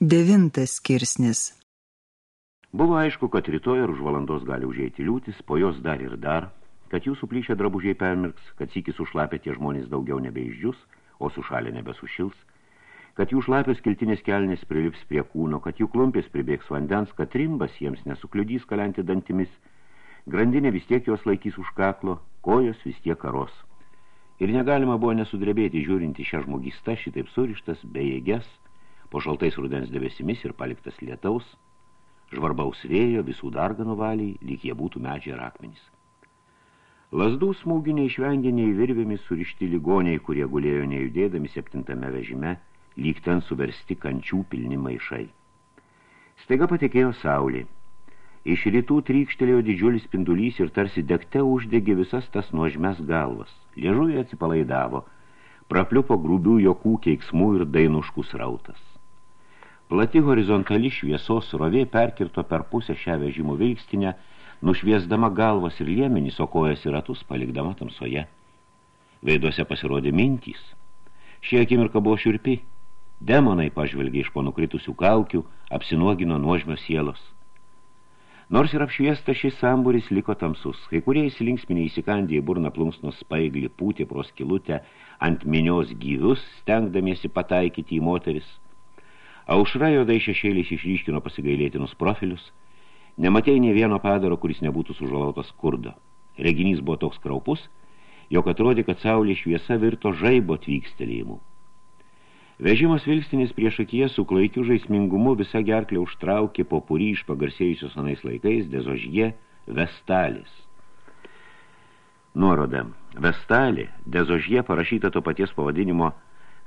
Devintas skirsnis Buvo aišku, kad rytoj ar už valandos gali užeiti liūtis, po jos dar ir dar, kad jūsų plyšę drabužiai permirks, kad sykis sušlapė tie žmonės daugiau nebeišdžius, o sušalė nebesušils, kad jų šlapios kiltinės kelnės prilips prie kūno, kad jų klumpės pribėgs vandens, kad rimbas jiems nesukliudys kalenti dantimis, grandinė vis tiek jos laikys už kaklo, kojos vis tiek karos. Ir negalima buvo nesudrebėti žiūrinti šią žmogistą, šitaip surištas, bejėges, po šaltais rudens debesimis ir paliktas lietaus, žvarbaus vėjo visų darganų valiai, lyg jie būtų medžiai ir akmenys. Lasdų smūgių neišvengė nei virvėmis surišti ligoniai, kurie gulėjo nejudėdami septintame vežime, lyg ten suversti kančių pilni maišai. Staiga patekėjo saulė. Iš rytų trykštelėjo didžiulis spindulys ir tarsi degte uždegė visas tas nuožmes galvas. Liežuvė atsipalaidavo, prapliupo grūbių jokų keiksmų ir dainuškų srautas. Plati horizontali šviesos rovė perkirto per pusę šią vežimų vilkstinę, nušviesdama galvas ir liemenys, o kojas ir ratus palikdama tamsoje. Veiduose pasirodė mintys. Šie akimirka buvo šiurpi. Demonai pažvelgė iš po nukritusių kaukių, apsinuogino nuožmios sielos. Nors ir apšviesta šis samburis liko tamsus, kai kurie įsilinksminiai įsikandė į burną plunksnos spaiglį, pūtė pro skilutę ant minios gyvius, stengdamiesi pataikyti į moteris – Aušra jodai šešėliais išryškino pasigailėtinus profilius. Nematei nei vieno padaro, kuris nebūtų sužalautas skurdo. Reginys buvo toks kraupus, jog atrodė, kad saulė šviesa virto žaibo tvykstelėjimu. Vežimas vilkstinis prieš akiją su klaikiu žaismingumu visa gerklė užtraukė po purį iš pagarsėjusios anais laikais dezožie Vestalis. Nuoroda. Vestalė, dezožie parašyta to paties pavadinimo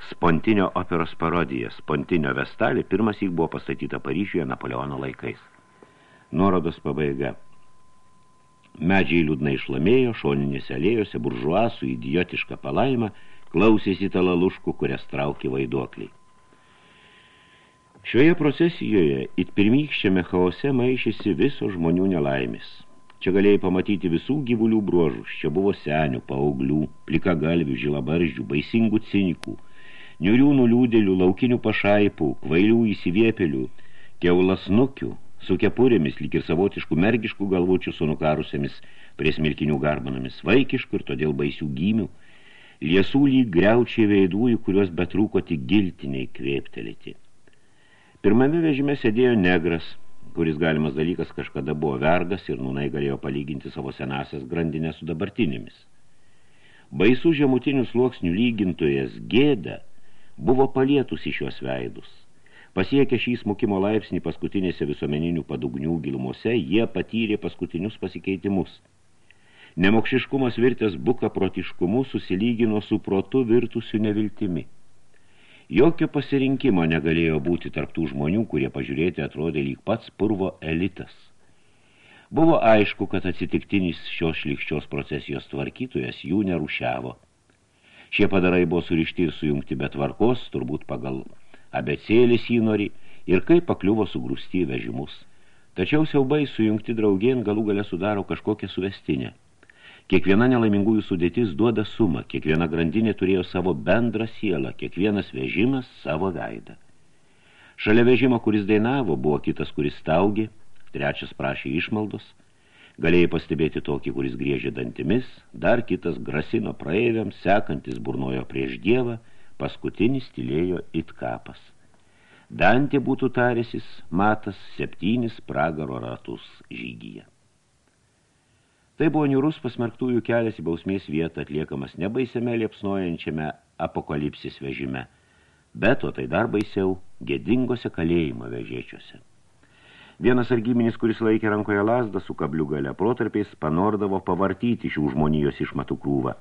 Spontinio operos parodija Spontinio Vestalė pirmas įk buvo pastatyta Paryžiuje Napoleono laikais. Nuorodos pabaiga. Medžiai liūdnai išlamėjo, šoninėse alėjose buržuasų idiotišką palaimą, klausėsi talaluškų, kurias traukė vaiduokliai. Šioje procesijoje it pirmykščiame chaose maišėsi viso žmonių nelaimės. Čia galėjai pamatyti visų gyvulių bruožus, čia buvo senių, paauglių, plikagalvių, žilabaržių, baisingų cinikų – niurių nuliūdėlių, laukinių pašaipų, kvailių įsiviepelių, keulasnukių, su kepurėmis, lyg ir savotiškų mergiškų galvučių su nukarusiamis prie smilkinių garbanomis, vaikiškų ir todėl baisių gymių, liesų lyg greučiai veidųjų, kuriuos betrūko tik giltiniai kvėptelėti. Pirmame vežime sėdėjo negras, kuris galimas dalykas kažkada buvo vergas ir nūnai galėjo palyginti savo senasias grandinės su dabartinėmis. Baisų žemutinių sluoksnių lygintojas gėda – buvo palietusi šios veidus. Pasiekę šį smukimo laipsnį paskutinėse visuomeninių padugnių gilumose, jie patyrė paskutinius pasikeitimus. Nemokšiškumas virtęs buka protiškumu susilygino su protu virtusiu neviltimi. Jokio pasirinkimo negalėjo būti tarptų žmonių, kurie pažiūrėti atrodė lyg pats purvo elitas. Buvo aišku, kad atsitiktinis šios šlikščios procesijos tvarkytojas jų nerušiavo – Šie padarai buvo surišti ir sujungti be tvarkos, turbūt pagal abecėlės įnorį, ir kaip pakliuvo sugrūsti vežimus. Tačiau siaubai sujungti draugien galų gale sudaro kažkokią suvestinę. Kiekviena nelaimingųjų sudėtis duoda sumą, kiekviena grandinė turėjo savo bendrą sielą, kiekvienas vežimas savo veidą. Šalia vežimo, kuris dainavo, buvo kitas, kuris staugė, trečias prašė išmaldos – Galėjai pastebėti tokį, kuris griežė dantimis, dar kitas grasino praeiviams, sekantis burnojo prieš dievą, paskutinis tylėjo it kapas. Dantė būtų tarėsis, matas septynis pragaro ratus žygyje. Tai buvo niurus pasmerktųjų kelias į bausmės vietą atliekamas nebaisiame liepsnojančiame apokalipsis vežime, bet o tai dar baisiau gėdingose kalėjimo vežėčiuose. Vienas argyminis, kuris laikė rankoje lasdą su kabliu gale protarpiais, panordavo pavartyti šių žmonijos išmatų krūvą.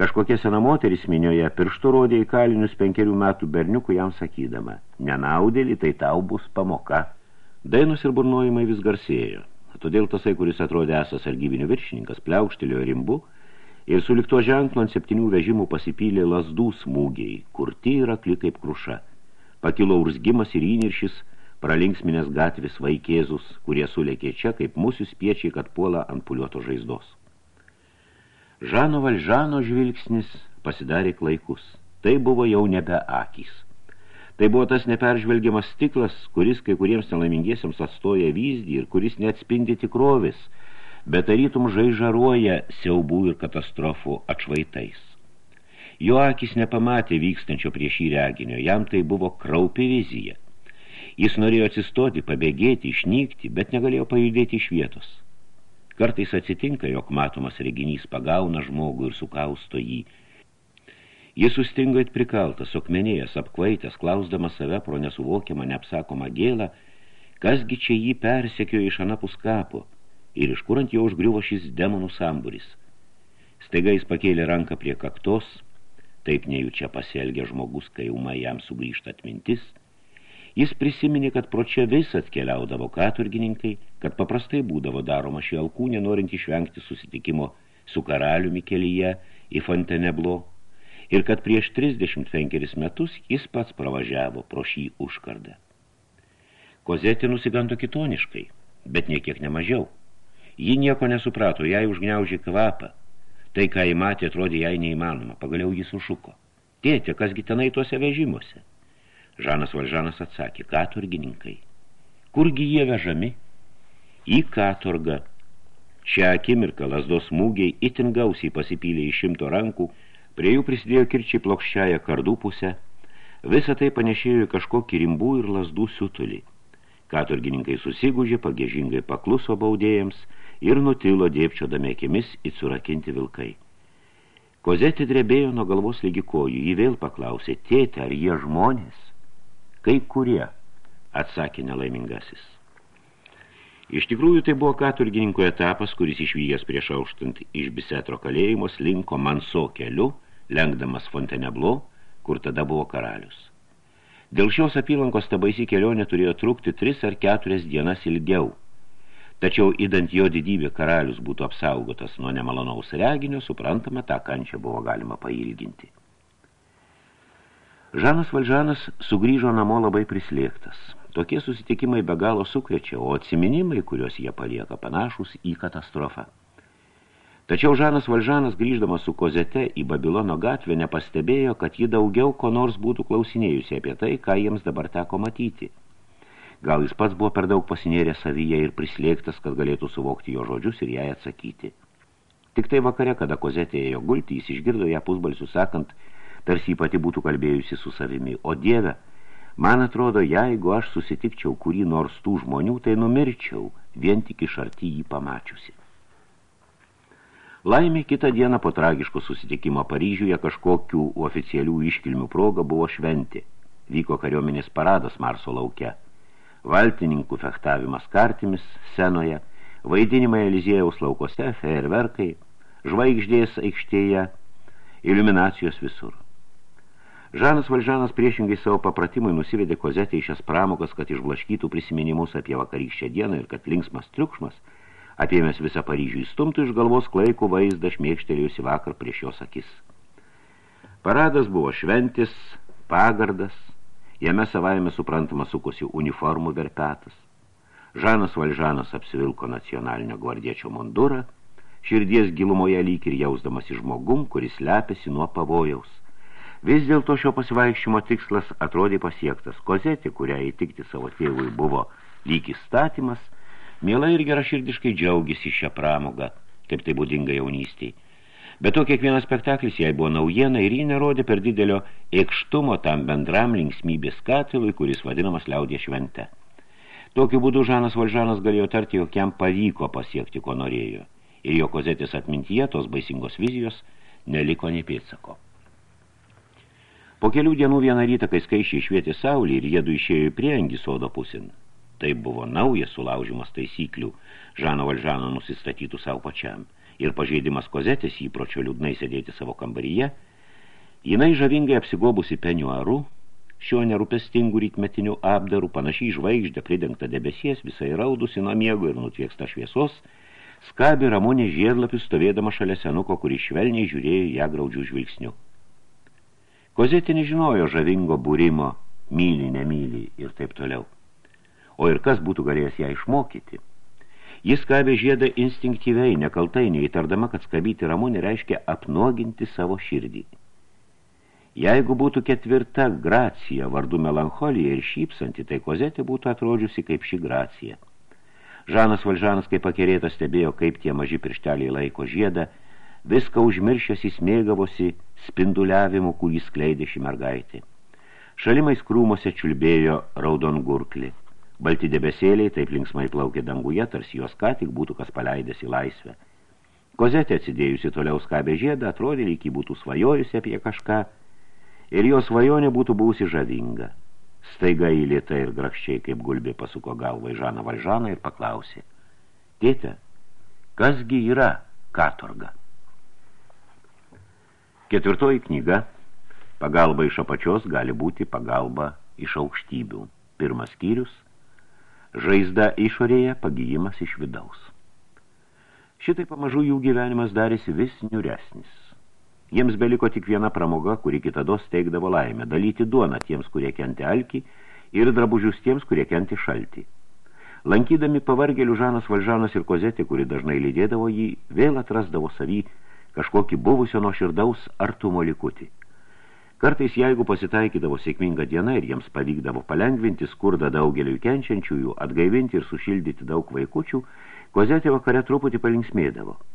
Kažkokia sena moteris minioje pirštų rodė į kalinius penkerių metų berniukų jam sakydama, nenaudėlį, tai tau bus pamoka. Dainos ir burnojimai vis garsėjo. Todėl tasai, kuris atrodė esas argybinių viršininkas, pliaukštelėjo rimbu ir su likto ženklu ant septynių vežimų pasipylė lasdų smūgiai, kurti yra kli kaip kruša. Pakilo urzgimas ir įniršis, pralinksminės gatvės vaikėzus, kurie sulėkė čia, kaip mūsų spiečiai, kad puola ant puliuoto žaizdos. Žano Valžano žvilgsnis pasidarė klaikus. Tai buvo jau nebe akys. Tai buvo tas neperžvelgiamas stiklas, kuris kai kuriems nelaimingiesiams atstoja vyzdį ir kuris neatspindi tikrovės, bet tarytum žaižaruoja siaubų ir katastrofų atšvaitais. Jo akis nepamatė vykstančio prieš jį reginio, jam tai buvo kraupi vizija. Jis norėjo atsistoti, pabėgėti, išnykti, bet negalėjo pajudėti iš vietos. Kartais atsitinka, jog matomas reginys pagauna žmogų ir sukausto jį, Jis sustingo it prikaltas, okmenėjęs, apkvaitęs, klausdamas save pro nesuvokiamą, neapsakomą gėlą, kasgi čia jį persekiojo iš anapus kapo ir iš kur ant jo užgriuvo šis demonų samburis. Staiga jis pakėlė ranką prie kaktos, taip nejučia pasielgė žmogus, kai uma jam sugrįžta atmintis. Jis prisiminė, kad pro čia vis atkeliaudavo katurgininkai, kad paprastai būdavo daroma šį alkūnę, norint išvengti susitikimo su karaliumi kelyje į Fonteneblo ir kad prieš 35 metus jis pats pravažiavo pro šį užkardą. Kozetė nusigando kitoniškai, bet niekiek nemažiau. Ji nieko nesuprato, jai užgniaužė kvapą. Tai, ką jį matė, atrodė jai neįmanoma. Pagaliau jis sušuko. Tėtė, kasgi tenai tuose vežimuose? Žanas Valžanas atsakė, katurgininkai. Kurgi jie vežami? Į katurgą. Šią akimirką lasdos smūgiai itin gausiai pasipylė iš šimto rankų, Prie jų prisidėjo kirčiai plokščiają kardų pusę. Visą tai panešėjo kažkokį rimbų ir lasdų siutulį. Katurgininkai susigūžė, pagėžingai pakluso baudėjams ir nutilo dėpčiodami akimis į surakinti vilkai. Kozetė drebėjo nuo galvos lygi kojų. Jį vėl paklausė, tėtė, ar jie žmonės? Kaip kurie? Atsakė nelaimingasis. Iš tikrųjų, tai buvo katurgininko etapas, kuris išvykęs prieš auštant iš Bisetro kalėjimo slinko Manso keliu – lenkdamas Fonteneblo, kur tada buvo karalius. Dėl šios apylankos ta baisi kelionė turėjo trukti tris ar keturias dienas ilgiau. Tačiau, įdant jo didybė karalius būtų apsaugotas nuo nemalonaus reginio, suprantama, tą kančią buvo galima pailginti. Žanas Valžanas sugrįžo namo labai prislėgtas. Tokie susitikimai be galo sukrečia, o atsiminimai, kuriuos jie palieka panašus į katastrofą. Tačiau Žanas Valžanas, grįždamas su kozete į Babilono gatvę, nepastebėjo, kad ji daugiau ko nors būtų klausinėjusi apie tai, ką jiems dabar teko matyti. Gal jis pats buvo per daug pasinėrę savyje ir prislėgtas, kad galėtų suvokti jo žodžius ir jai atsakyti. Tik tai vakare, kada kozetė ėjo gulti, jis išgirdo ją pusbalsių sakant, tarsi jį pati būtų kalbėjusi su savimi. O Dieve, man atrodo, jeigu aš susitikčiau kurį nors tų žmonių, tai numirčiau, vien tik iš arti jį pamačiusi. Laimė kitą dieną po tragiško susitikimo Paryžiuje kažkokių oficialių iškilmių proga buvo šventė. Vyko kariuomenės paradas Marso lauke. Valtininkų fechtavimas kartimis senoje, vaidinimai Eliziejaus laukose, fejerverkai, žvaigždės aikštėje, iliuminacijos visur. Žanas Valžanas priešingai savo papratimui nusivedė kozetę į šias pramogas, kad išblaškytų prisiminimus apie vakarykščią dieną ir kad linksmas triukšmas – apėmęs visą Paryžių įstumtų iš galvos klaikų vaizdą šmėkštelėjusi vakar prieš jos akis. Paradas buvo šventis, pagardas, jame savaime suprantama sukusi uniformų verpetas. Žanas Valžanas apsivilko nacionalinio gvardiečio mundurą, širdies gilumoje lyg ir jausdamas į žmogum, kuris lepiasi nuo pavojaus. Vis dėlto šio pasivaikščimo tikslas atrodė pasiektas. Kozetė, kurią įtikti savo tėvui buvo lyg įstatymas – Mielai ir geraširdiškai džiaugiasi šią pramogą, kaip tai būdinga jaunystiai. Bet to kiekvienas spektaklis jai buvo naujiena ir jį nerodė per didelio ekštumo tam bendram linksmybės katilui, kuris vadinamas liaudė švente. Tokiu būdu Žanas Valžanas galėjo tarti, jog jam pavyko pasiekti, ko norėjo. Ir jo kozetės atmintyje tos baisingos vizijos neliko nei pėtsako. Po kelių dienų vieną rytą, kai skaičiai išvietė saulį ir jiedu išėjo į priengį sodo pusin, Tai buvo naujas sulaužimas taisyklių, Žano Valžano nusistatytų savo pačiam ir pažeidimas kozetės įpročio liūdnai sėdėti savo kambaryje, jinai žavingai apsigobusi peniuaru, šiuo nerūpestingu rytmetiniu apdaru, panašiai žvaigždė pridengta debesies, visai raudusi nuo miego ir nutvieksta šviesos, skabi ramonė žiedlapius stovėdama šalia senuko, kuris švelniai žiūrėjo ją graudžių žvilgsnių. Kozetė nežinojo žavingo būrimo, myli, nemyli ir taip toliau o ir kas būtų galėjęs ją išmokyti. Jis skabė žiedą instinktyviai, nekaltai, neįtardama, kad skabyti ramonį reiškia apnuoginti savo širdį. Jeigu būtų ketvirta gracija vardu melancholija ir šypsanti, tai kozetė būtų atrodžiusi kaip ši gracija. Žanas Valžanas, kaip pakerėtas, stebėjo, kaip tie maži piršteliai laiko žiedą, viską užmiršęs įsmėgavosi spinduliavimu, kurį skleidė ši mergaitė. Šalimais krūmose čiulbėjo raudon gurkli. Balti debesėliai taip linksmai plaukė danguje, tarsi jos ką tik būtų kas paleidęs į laisvę. Kozetė atsidėjusi toliau skabė žiedą, atrodė, lyg jį būtų svajojusi apie kažką, ir jos svajonė būtų buvusi žavinga. Staiga įlėta ir grakščiai kaip gulbė pasuko galvą į Žaną Valžaną ir paklausė. Tėte, kasgi yra katorga? Ketvirtoji knyga Pagalba iš apačios gali būti pagalba iš aukštybių. Pirmas skyrius Žaizda išorėje, pagijimas iš vidaus. Šitai pamažu jų gyvenimas darėsi vis niuresnis. Jiems beliko tik viena pramoga, kuri kitados teikdavo laimę – dalyti duoną tiems, kurie kenti alkį ir drabužius tiems, kurie kenti šaltį. Lankydami pavargėlių Žanas Valžanas ir Kozetė, kuri dažnai lydėdavo jį, vėl atrasdavo savį kažkokį buvusio nuo širdaus artumo likutį. Kartais, jeigu pasitaikydavo sėkminga diena ir jiems pavykdavo palengvinti skurdą daugeliui kenčiančiųjų, atgaivinti ir sušildyti daug vaikučių, Kozetė vakare truputį palinksmėdavo –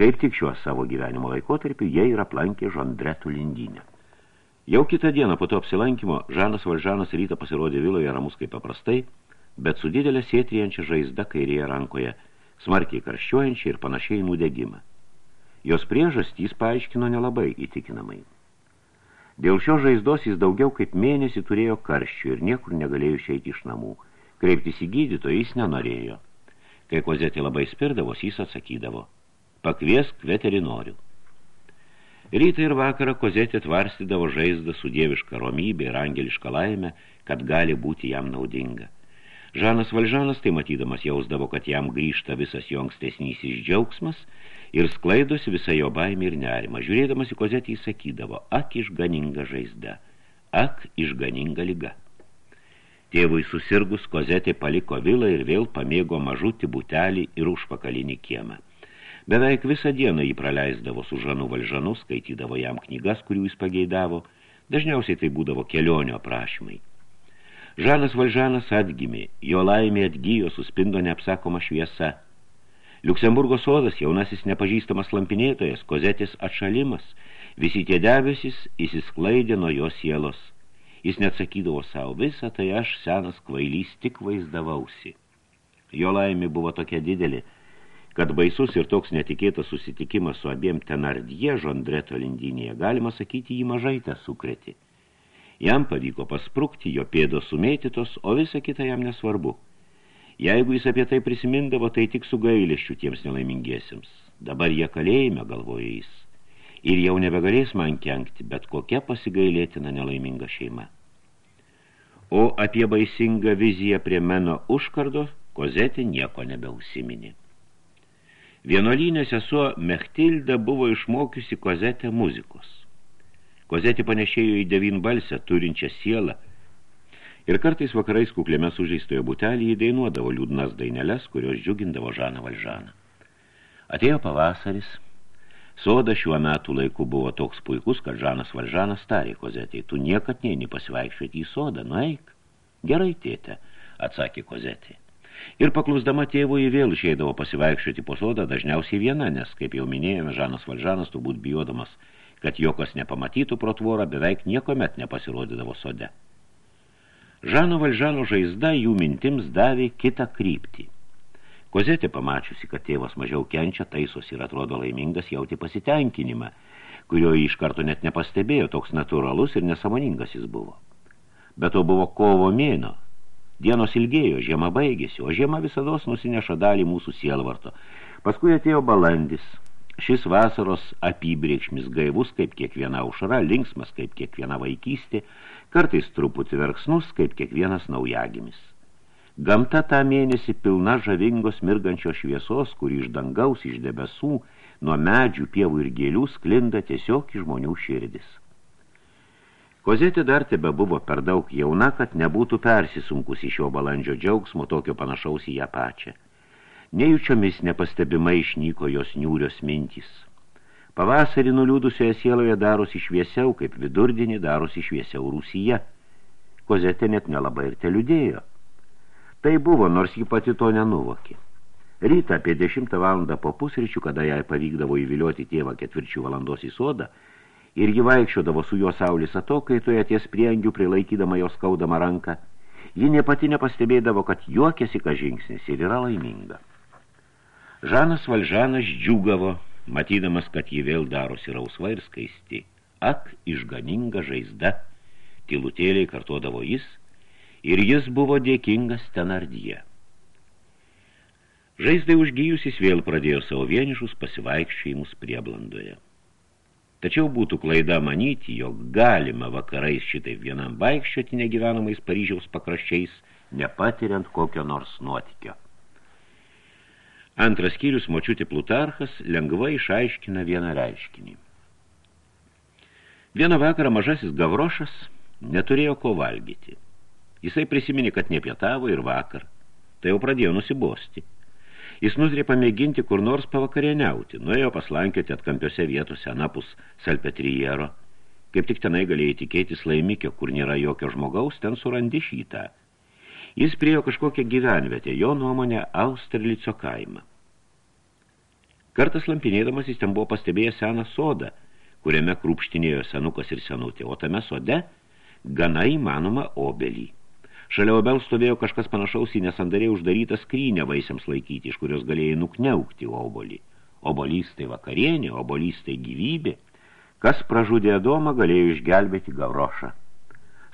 Kaip tik šiuo savo gyvenimo laikotarpiu jie ir aplankė Žondretų lindynę. Jau kitą dieną po to apsilankimo Žanas Valžanas rytą pasirodė viloje ramus kaip paprastai, bet su didelė sėtrijančia žaizda kairėje rankoje, smarkiai karščiuojančia ir panašiai nudegimą. Jos priežastys paaiškino nelabai įtikinamai. Dėl šio žaizdos jis daugiau kaip mėnesį turėjo karščių ir niekur negalėjo išeiti iš namų. Kreiptis į gydytoją jis nenorėjo. Kai kozetė labai spirdavos, jis atsakydavo – pakviesk veterinorių. Rytą ir vakarą kozetė tvarstydavo žaizdą su dieviška romybė ir angeliška laime, kad gali būti jam naudinga. Žanas Valžanas tai matydamas jausdavo, kad jam grįžta visas jo ankstesnysis džiaugsmas ir sklaidosi visą jo baimį ir nerimą. Žiūrėdamas į kozetį įsakydavo, ak išganinga žaizda, ak išganinga lyga. Tėvui susirgus, kozetė paliko vilą ir vėl pamėgo mažutį butelį ir užpakalinį kiemą. Beveik visą dieną jį praleisdavo su Žanu Valžanu, skaitydavo jam knygas, kurių jis pageidavo, dažniausiai tai būdavo kelionio aprašymai. Žanas Valžanas atgimė, jo laimė atgyjo, suspindo neapsakoma šviesa. Liuksemburgo sodas, jaunasis nepažįstamas lampinėtojas, kozetės atšalimas, visi tie debesis įsisklaidė nuo jo sielos. Jis net sakydavo savo, visą tai aš senas kvailys tik vaizdavausi. Jo laimė buvo tokia didelė, kad baisus ir toks netikėtas susitikimas su abiem Tenardie Žondreto lindynėje, galima sakyti, jį mažai tą sukreti. Jam pavyko pasprukti, jo pėdos sumėtytos, o visa kita jam nesvarbu. Jeigu jis apie tai prisimindavo, tai tik su gailėščiu tiems nelaimingiesiems. Dabar jie kalėjime, galvoja jis. Ir jau nebegalės man kenkti, bet kokia pasigailėtina nelaiminga šeima. O apie baisingą viziją prie meno užkardo, kozetė nieko nebeusiminė. Vienuolynė sesuo Mechtilda buvo išmokiusi kozetę muzikos. Kozetė panešėjo į devinbalsę, turinčią sielą, ir kartais vakarais kuklėme sužeistojo butelį įdainuodavo liūdnas daineles, kurios džiugindavo Žaną Valžaną. Atėjo pavasaris, soda šiuo metų laiku buvo toks puikus, kad Žanas Valžanas tarė kozetė, tu niekad neini pasivaikščioti į sodą, nueik. Gerai, tėte, atsakė kozetė. Ir paklusdama tėvui vėl išeidavo pasivaikščioti po sodą dažniausiai viena, nes, kaip jau minėjome, Žanas Valžanas turbūt bijodamas, kad jokas nepamatytų pro tvorą, beveik niekomet nepasirodydavo sode. Žano Valžano žaizda jų mintims davė kitą kryptį. Kozetė pamačiusi, kad tėvas mažiau kenčia, taisos ir atrodo laimingas, jauti pasitenkinimą, kurio iš karto net nepastebėjo, toks natūralus ir nesamoningas jis buvo. Bet to buvo kovo mėno, Dienos ilgėjo, žiema baigėsi, o žiema visados nusineša dalį mūsų sielvarto. Paskui atėjo balandis. Šis vasaros apibrėkšmis gaivus, kaip kiekviena aušara, linksmas, kaip kiekviena vaikystė, kartais truputį verksnus, kaip kiekvienas naujagimis. Gamta tą mėnesį pilna žavingos mirgančios šviesos, kuri iš dangaus, iš debesų, nuo medžių, pievų ir gėlių sklinda tiesiog į žmonių širdis. Kozetė dar tebe buvo per daug jauna, kad nebūtų persisunkus iš šio balandžio džiaugsmo tokio panašaus į ją pačią. Nejučiomis nepastebimai išnyko jos niūrios mintys. Pavasarį nuliūdusioje sieloje darosi šviesiau, kaip vidurdienį darosi šviesiau Rūsyje. Kozetė net nelabai ir teliudėjo. Tai buvo, nors ji pati to nenuvokė. Rytą apie 10 valandą po pusryčių, kada jai pavykdavo įvilioti tėvą ketvirčių valandos į sodą, ir ji vaikščiodavo su jo saulės atokaitoje ties priengių, prilaikydama jos skaudamą ranką, ji ne pati nepastebėdavo, kad juokėsi, ka žingsnis ir yra laiminga. Žanas Valžanas džiugavo, matydamas, kad ji vėl darosi rausva ir skaisti. Ak, išganinga žaizda, tylutėliai kartuodavo jis, ir jis buvo dėkingas tenardyje. Žaizdai užgyjusis vėl pradėjo savo vienišus pasivaikščiojimus prieblandoje. Tačiau būtų klaida manyti, jog galima vakarais šitai vienam vaikščioti negyvenamais Paryžiaus pakraščiais, nepatiriant kokio nors nuotikio. Antras skyrius močiutė Plutarchas lengvai išaiškina vieną reiškinį. Vieną vakarą mažasis Gavrošas neturėjo ko valgyti. Jisai prisiminė, kad nepietavo ir vakar. Tai jau pradėjo nusibosti. Jis nuzrė pamėginti kur nors pavakarieniauti, nuėjo paslankioti atkampiose vietose anapus salpetriero. Kaip tik tenai galėjai tikėtis laimikio, kur nėra jokio žmogaus, ten surandi šitą. Jis priejo kažkokią gyvenvietę, jo nuomonę Austerlico kaimą. Kartas lampinėdamas jis ten buvo pastebėjęs seną sodą, kuriame krūpštinėjo senukas ir senutė, o tame sode gana įmanoma obelį. Šalia obel stovėjo kažkas panašaus į nesandariai uždarytą skrynę vaisiams laikyti, iš kurios galėjai nukneukti obolį. Obolys tai vakarienė, obolys tai gyvybė. Kas pražudė Adomą, galėjo išgelbėti Gavrošą.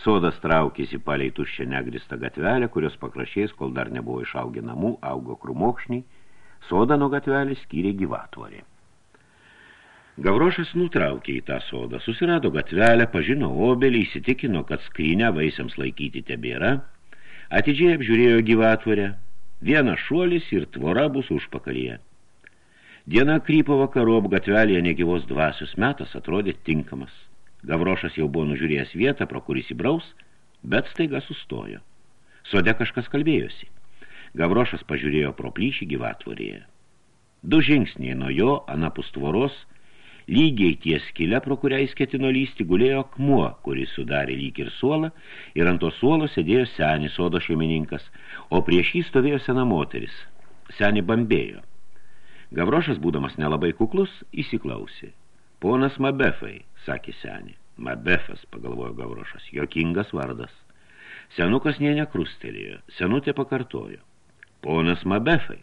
Sodas traukėsi palei tuščią negristą gatvelę, kurios pakrašės, kol dar nebuvo išaugę namų, augo krumokšniai, Sodą nuo gatvelį skyrė gyvatvorė. Gavrošas nutraukė į tą sodą, susirado gatvelę, pažino obelį, įsitikino, kad skrynę vaisiams laikyti tebėra, atidžiai apžiūrėjo gyvatvorę, vienas šuolis ir tvora bus užpakalyje. Diena krypo vakarop gatvelėje negyvos dvasios metas atrodė tinkamas. Gavrošas jau buvo nužiūrėjęs vietą, pro kuris įbraus, bet staiga sustojo. Sode kažkas kalbėjosi. Gavrošas pažiūrėjo pro plyšį gyvatvorėje. Du žingsniai nuo jo, anapus tvoros, lygiai ties skile, pro kurią jis ketino lysti, gulėjo akmuo, kuris sudarė lyg ir suolą, ir ant to suolo sėdėjo senis sodo šeimininkas, o prieš jį stovėjo sena moteris. Seni bambėjo. Gavrošas, būdamas nelabai kuklus, įsiklausė. Ponas Mabefai, sakė seni. Mabefas, pagalvojo Gavrošas, jokingas vardas. Senukas nė nekrustelėjo, senutė pakartojo. Ponas Mabefai.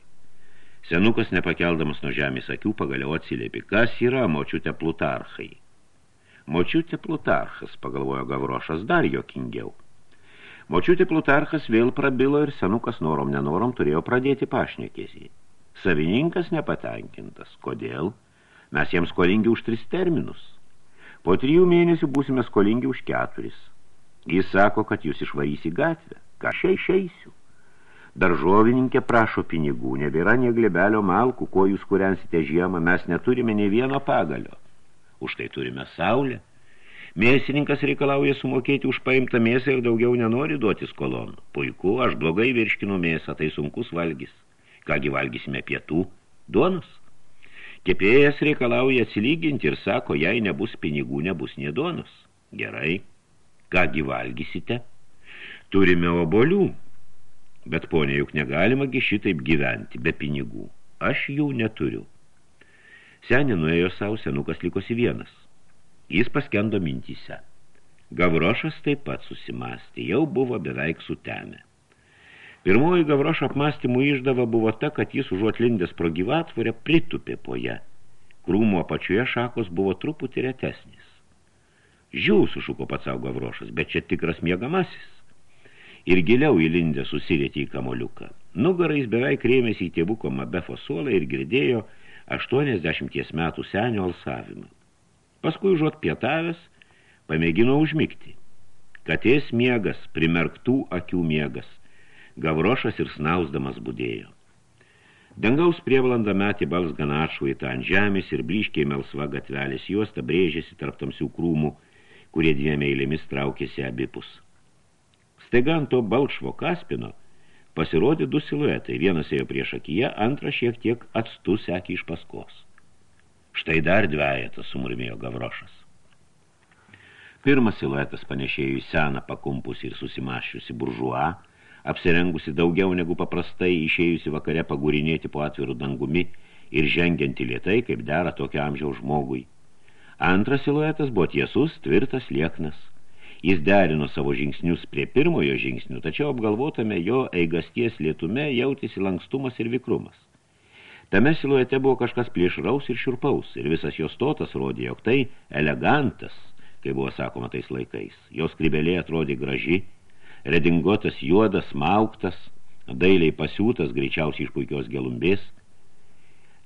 Senukas nepakeldamas nuo žemės akių pagaliau atsilėpi. Kas yra močiutė Plutarchai? Močiutė Plutarchas, pagalvojo Gavrošas, dar jokingiau. Močiutė Plutarchas vėl prabilo ir senukas norom nenorom turėjo pradėti pašnekėsį. Savininkas nepatenkintas. Kodėl? Mes jiems skolingi už tris terminus. Po trijų mėnesių būsime skolingi už keturis. Jis sako, kad jūs išvarys į gatvę. Ką šiai išeisiu? Daržovininkė prašo pinigų, nebėra nie glebelio malkų, ko jūs kuriansite žiemą, mes neturime nei vieno pagalio. Už tai turime saulę. Mėsininkas reikalauja sumokėti už paimtą mėsą ir daugiau nenori duoti skolon. Puiku, aš blogai virškinu mėsą, tai sunkus valgys. Kągi valgysime pietų? Duonos? Kepėjas reikalauja atsilyginti ir sako, jei nebus pinigų, nebus nie duonos. Gerai. Kągi valgysite? Turime obolių, Bet, ponė, juk negalima gi šitaip gyventi, be pinigų. Aš jų neturiu. Senė nuėjo savo, senukas likosi vienas. Jis paskendo mintyse. Gavrošas taip pat susimastė, jau buvo beveik sutemę. Pirmoji Gavrošo apmastymų išdava buvo ta, kad jis užuot lindęs pro gyvatvorę pritupė po ją. Krūmo apačioje šakos buvo truputį retesnis. Žiū, sušuko pats savo Gavrošas, bet čia tikras miegamasis ir giliau įlindę susirėtė į kamoliuką. Nugarais beveik rėmėsi į tėvuko Mabefo suolą ir girdėjo 80 metų senio alsavimą. Paskui užuot pietavęs, pamėgino užmigti. Katės miegas, primerktų akių miegas, gavrošas ir snausdamas būdėjo. Dangaus prievalanda metė balsgą atšvaitą ant žemės ir blyškiai melsva gatvelės juosta brėžėsi tarp tamsių krūmų, kurie dviem eilėmis traukėsi abipus. Staiga ant to balkšvo kaspino pasirodė du siluetai. Vienas ėjo prieš akiją, antras šiek tiek atstu sekė iš paskos. Štai dar dvejetas, sumurmėjo Gavrošas. Pirmas siluetas panešėjo į seną pakumpus ir susimašiusi buržuą, apsirengusi daugiau negu paprastai, išėjusi vakare pagūrinėti po atvirų dangumi ir žengianti lietai, kaip dera tokio amžiaus žmogui. Antras siluetas buvo tiesus, tvirtas, lieknas. Jis derino savo žingsnius prie pirmojo žingsnių, tačiau apgalvotame jo eigasties lietume jautėsi lankstumas ir vikrumas. Tame siluete buvo kažkas plėšraus ir šiurpaus, ir visas jos stotas rodė, jog tai elegantas, kai buvo sakoma tais laikais. Jos kribelė atrodė graži, redingotas juodas, mauktas, dailiai pasiūtas, greičiausiai iš puikios gelumbės.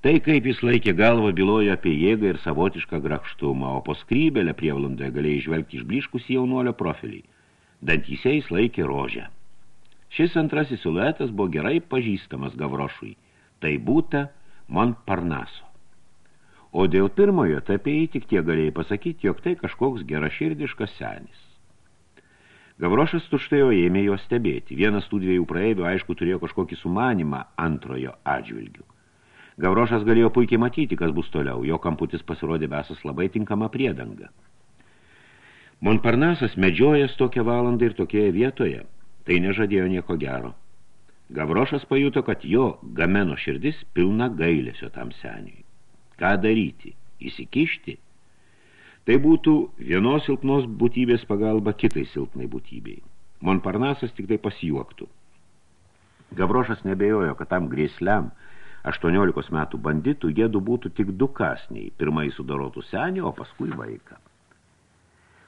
Tai, kaip jis laikė galvą, bylojo apie jėgą ir savotišką grakštumą, o po skrybelę prievlandoje galėjai žvelgti išbliškus jaunuolio profilį. Dantyse jis laikė rožę. Šis antrasis siluetas buvo gerai pažįstamas Gavrošui. Tai būta Montparnaso. O dėl pirmojo, tai apie jį tik tie galėjai pasakyti, jog tai kažkoks geraširdiškas senis. Gavrošas tuštėjo ėmė jo stebėti. Vienas tų dviejų praeivių, aišku, turėjo kažkokį sumanimą antrojo atžvilgių. Gavrošas galėjo puikiai matyti, kas bus toliau. Jo kamputis pasirodė besas labai tinkama priedanga. Montparnasas medžiojas tokią valandą ir tokioje vietoje. Tai nežadėjo nieko gero. Gavrošas pajuto, kad jo gameno širdis pilna gailėsio tam seniui. Ką daryti? Įsikišti? Tai būtų vienos silpnos būtybės pagalba kitai silpnai būtybei. Monparnasas tik tai pasijuoktų. Gavrošas nebejojo, kad tam grėsliam 18 metų banditų jėdu būtų tik du kasniai, pirmai sudarotų senį, o paskui vaiką.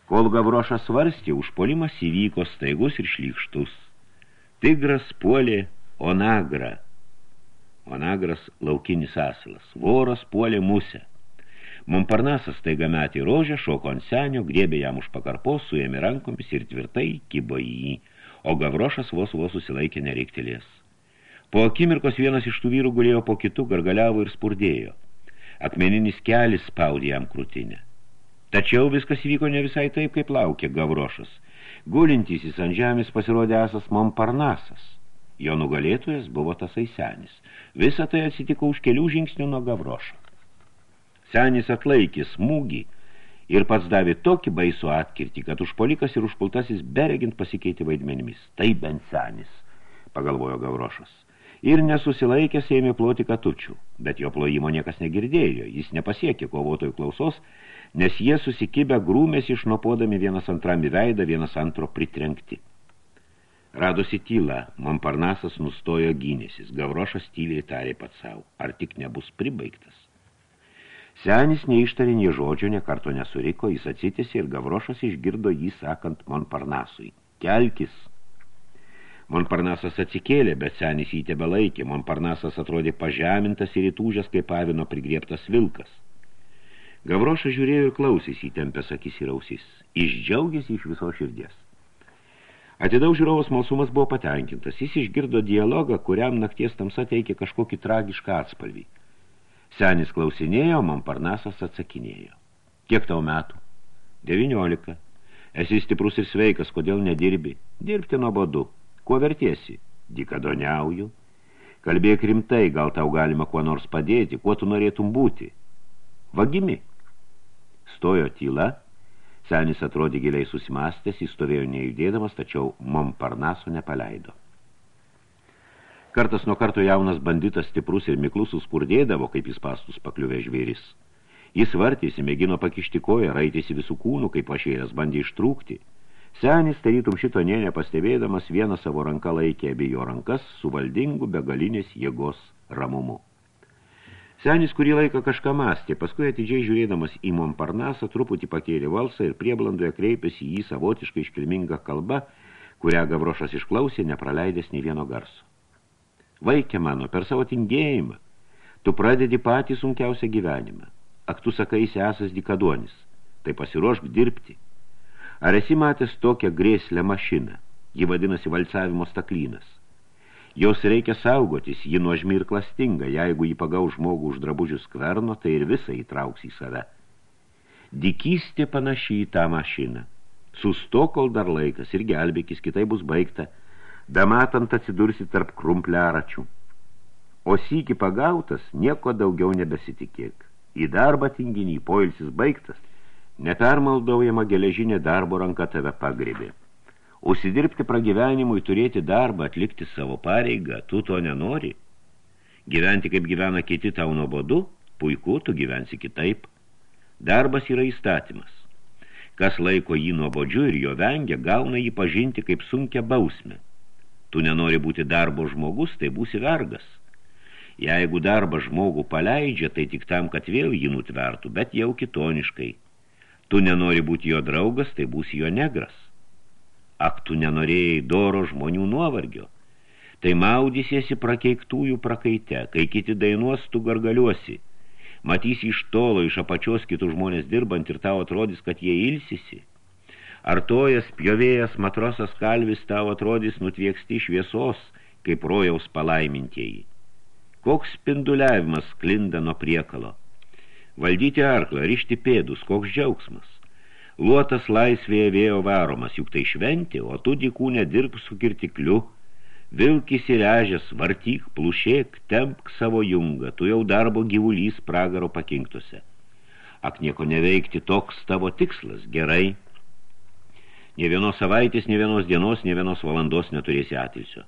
Kol Gavrošas svarstė, užpolimas įvyko staigus ir šlykštus – Tigras puolė onagrą. Onagras laukinis asilas. Voras puolė musę. Momparnasas taiga metė rožę, šoko ant senio, griebė jam už pakarpos, suėmė rankomis ir tvirtai kibo į jį, o Gavrošas vos vos susilaikė nereiktelės. Po akimirkos vienas iš tų vyrų gulėjo po kitų, gargaliavo ir spurdėjo. Akmeninis kelis spaudė jam krūtinę. Tačiau viskas įvyko ne visai taip, kaip laukė Gavrošas – Gulintysis ant žemės pasirodė esas Momparnasas. Jo nugalėtojas buvo tasai senis. Visa tai atsitiko už kelių žingsnių nuo Gavrošo. Senis atlaikė smūgį ir pats davė tokį baisų atkirtį, kad užpolikas ir užpultasis beregint pasikeitė vaidmenimis. Tai bent senis, pagalvojo Gavrošas. Ir nesusilaikęs ėmė ploti katučių, bet jo plojimo niekas negirdėjo, jis nepasiekė kovotojų klausos, nes jie susikibę grūmės išnopodami vienas antram veidą, vienas antro pritrenkti. Radosi tyla, Momparnasas nustojo gynėsis, Gavrošas tyliai tarė pat savo, ar tik nebus pribaigtas. Senis neištarė nie žodžio, ne karto nesuriko, jis atsitėsi ir Gavrošas išgirdo jį sakant Monparnasui. Kelkis! Monparnasas atsikėlė, bet senis jį tebelaikė. Monparnasas atrodė pažemintas ir įtūžęs kaip avino prigrieptas vilkas. Gavrošas žiūrėjo ir klausys įtempęs akis ir ausis. Išdžiaugėsi iš viso širdies. Atidau žiūrovos malsumas buvo patenkintas. Jis išgirdo dialogą, kuriam nakties tamsa teikė kažkokį tragišką atspalvį. Senis klausinėjo, Momparnasas atsakinėjo. Kiek tau metų? 19. Esi stiprus ir sveikas, kodėl nedirbi? Dirbti nuobodu. Kuo vertiesi? Dikadoniauju. Kalbėk rimtai, gal tau galima kuo nors padėti, kuo tu norėtum būti. Vagimi. Stojo tyla, senis atrodė giliai susimastęs, jis stovėjo nejudėdamas, tačiau Momparnaso nepaleido. Kartas nuo karto jaunas banditas stiprus ir miklus suspurdėdavo, kaip jis pastus pakliuvė žvėris. Jis vartėsi, mėgino pakišti koją, raitėsi visų kūnų, kaip pašėjas bandė ištrūkti. Senis, tarytum šito nė nepastebėdamas, vieną savo ranką laikė abejo rankas su valdingu begalinės jėgos ramumu. Senis kurį laiką kažką mąstė, paskui atidžiai žiūrėdamas į Momparnasą truputį pakėlė valsą ir prieblandoje kreipėsi į jį savotiškai iškilmingą kalbą, kurią Gavrošas išklausė, nepraleidęs nei vieno garso. Vaikė mano, per savo tingėjimą, tu pradedi patį sunkiausią gyvenimą. Ak tu sakaisi esas dikaduonis, tai pasiruošk dirbti. Ar esi matęs tokią grėslę mašiną? Ji vadinasi valcavimo staklynas. Jos reikia saugotis, ji nuožmi ir klastinga, jeigu jį pagau žmogų už drabužių skverno, tai ir visą įtrauks į save. Dikystė panaši į tą mašiną. Susto, kol dar laikas ir gelbėkis, kitai bus baigta, bematant atsidursi tarp krumpliaračių. O sykį pagautas, nieko daugiau nebesitikėk. Į darbą tinginį, poilsis baigtas, nepermaldaujama geležinė darbo ranka tave pagrėbė. Užsidirbti pragyvenimui, turėti darbą, atlikti savo pareigą, tu to nenori. Gyventi kaip gyvena kiti tau nuobodu, puiku, tu gyvensi kitaip. Darbas yra įstatymas. Kas laiko jį nuobodžiu ir jo vengia, gauna jį pažinti kaip sunkia bausmė. Tu nenori būti darbo žmogus, tai būsi vergas. Jeigu darbą žmogų paleidžia, tai tik tam, kad vėl jį nutvertų, bet jau kitoniškai. Tu nenori būti jo draugas, tai būsi jo negras. Ak, tu nenorėjai doro žmonių nuovargio. Tai maudysiesi prakeiktųjų prakaite, kai kiti dainuos, tu gargaliuosi. Matysi iš tolo, iš apačios kitų žmonės dirbant ir tau atrodys, kad jie ilsisi. Artojas, pjovėjas, matrosas kalvis tau atrodys nutvieksti šviesos, kaip rojaus palaimintieji. Koks spinduliavimas klinda nuo priekalo. Valdyti arklą, rišti pėdus, koks džiaugsmas. Luotas laisvėje vėjo varomas, juk tai šventė, o tu dikūnė dirb su kirtikliu. Vilkis ir ežės, vartyk, plušėk, tempk savo jungą, tu jau darbo gyvulys pragaro pakinktuose. Ak nieko neveikti, toks tavo tikslas, gerai, Ne vienos savaitės, ne vienos dienos, ne vienos valandos neturėsi atilsio.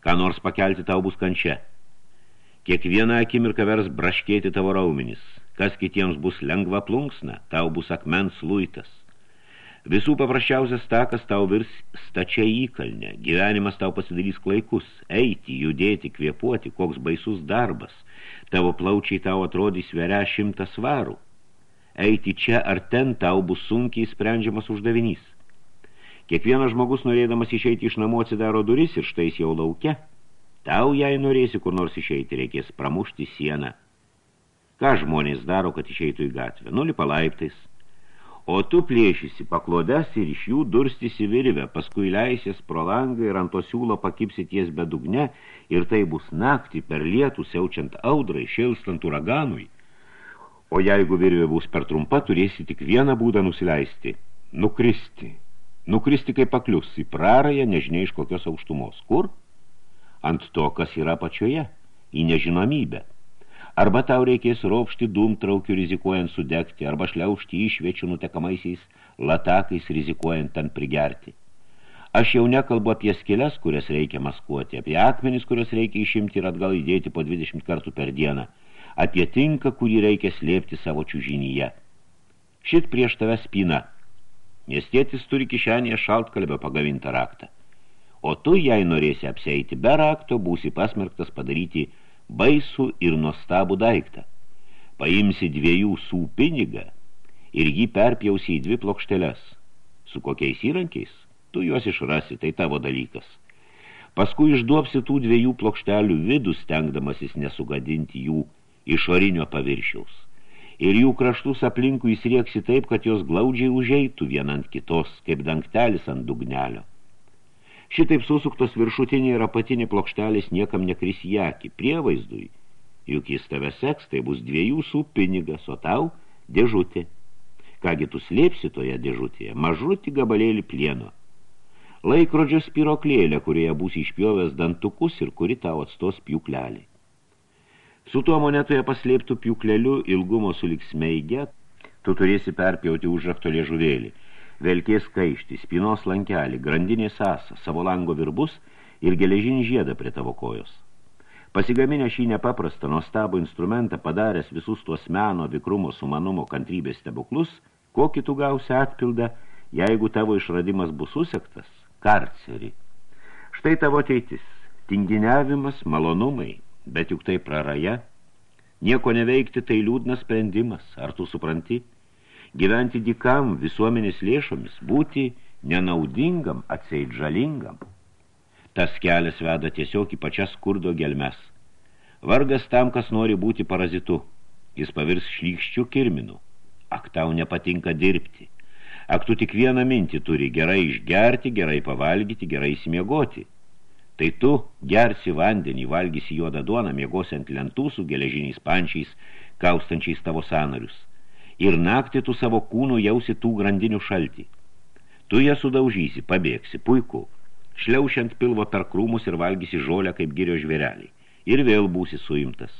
Ką nors pakelti tau bus kančia. Kiekvieną akimirką vers braškėti tavo raumenis. Kas kitiems bus lengva plunksna, tau bus akmens luitas. Visų paprasčiausias takas tau virs stačia įkalnė. Gyvenimas tau pasidarys klaikus. Eiti, judėti, kvėpuoti, koks baisus darbas. Tavo plaučiai tau atrodys sveria šimtą svarų. Eiti čia ar ten tau bus sunkiai sprendžiamas uždavinys. Kiekvienas žmogus norėdamas išeiti iš namų atsidaro duris ir štai jau laukia. Tau, jei norėsi kur nors išeiti, reikės pramušti sieną. Ką žmonės daro, kad išeitų į gatvę? Nulipa laiptais. O tu plėšysi paklodes ir iš jų durstysi virvę, paskui leisies pro langą ir ant to siūlo pakipsi ties bedugne ir tai bus naktį per lietų siaučiant audrai, šilstant uraganui. O jeigu virvė bus per trumpa, turėsi tik vieną būdą nusileisti – nukristi. Nukristi kaip paklius į prarąją, nežinia iš kokios aukštumos. Kur? Ant to, kas yra pačioje, į nežinomybę. Arba tau reikės ropšti dūmtraukių rizikuojant sudegti, arba šliaužti išviečių nutekamaisiais latakais rizikuojant ten prigerti. Aš jau nekalbu apie skėles, kurias reikia maskuoti, apie akmenis, kurias reikia išimti ir atgal įdėti po 20 kartų per dieną, apie tinką, kurį reikia slėpti savo čiužinyje. Šit prieš tave spina – Miestietis turi kišenėje šaltkalbio pagavintą raktą. O tu, jei norėsi apseiti be rakto, būsi pasmerktas padaryti baisų ir nuostabų daiktą. Paimsi dviejų sų pinigą ir jį perpjausi į dvi plokšteles. Su kokiais įrankiais? Tu juos išrasi, tai tavo dalykas. Paskui išduopsi tų dviejų plokštelių vidus, stengdamasis nesugadinti jų išorinio paviršiaus ir jų kraštus aplinkų įsirieksi taip, kad jos glaudžiai užeitų vien ant kitos, kaip dangtelis ant dugnelio. Šitaip susuktos viršutinė ir apatinė plokštelis niekam nekris į akį, prievaizdui. Juk jis tave seks, tai bus dviejų sų pinigas, o tau dėžutė. Kągi tu slėpsi toje dėžutėje, mažutį gabalėlį plieno. Laikrodžio spiroklėlė, kurioje bus išpjovęs dantukus ir kuri tau atstos pjūklelį. Su tuo monetoje paslėptų pjūkleliu ilgumo sulik smeigė, tu turėsi perpjauti užrakto liežuvėlį, velkės kaištį, spinos lankelį, grandinė sasą, savo lango virbus ir geležinį žiedą prie tavo kojos. Pasigaminę šį nepaprastą, nuostabų instrumentą, padaręs visus tuos meno, vikrumo, sumanumo, kantrybės stebuklus, kokį tu gausi atpildą, jeigu tavo išradimas bus susektas, karcerį. Štai tavo ateitis, tinginiavimas, malonumai, Bet juk tai praraja. Nieko neveikti tai liūdnas sprendimas, ar tu supranti? Gyventi dikam visuomenės lėšomis, būti nenaudingam, atseit žalingam. Tas kelias veda tiesiog į pačias skurdo gelmes. Vargas tam, kas nori būti parazitu. Jis pavirs šlykščių kirminų. Ak tau nepatinka dirbti. Ak tu tik vieną mintį turi gerai išgerti, gerai pavalgyti, gerai įsimiegoti – Tai tu gersi vandenį, valgysi juodą duoną, miegosi ant lentų su geležiniais pančiais, kaustančiais tavo sanarius. Ir naktį tu savo kūnų jausi tų grandinių šaltį. Tu ją sudaužysi, pabėgsi, puiku. Šliaušiant pilvo per krūmus ir valgysi žolę kaip girio žvėreliai. Ir vėl būsi suimtas.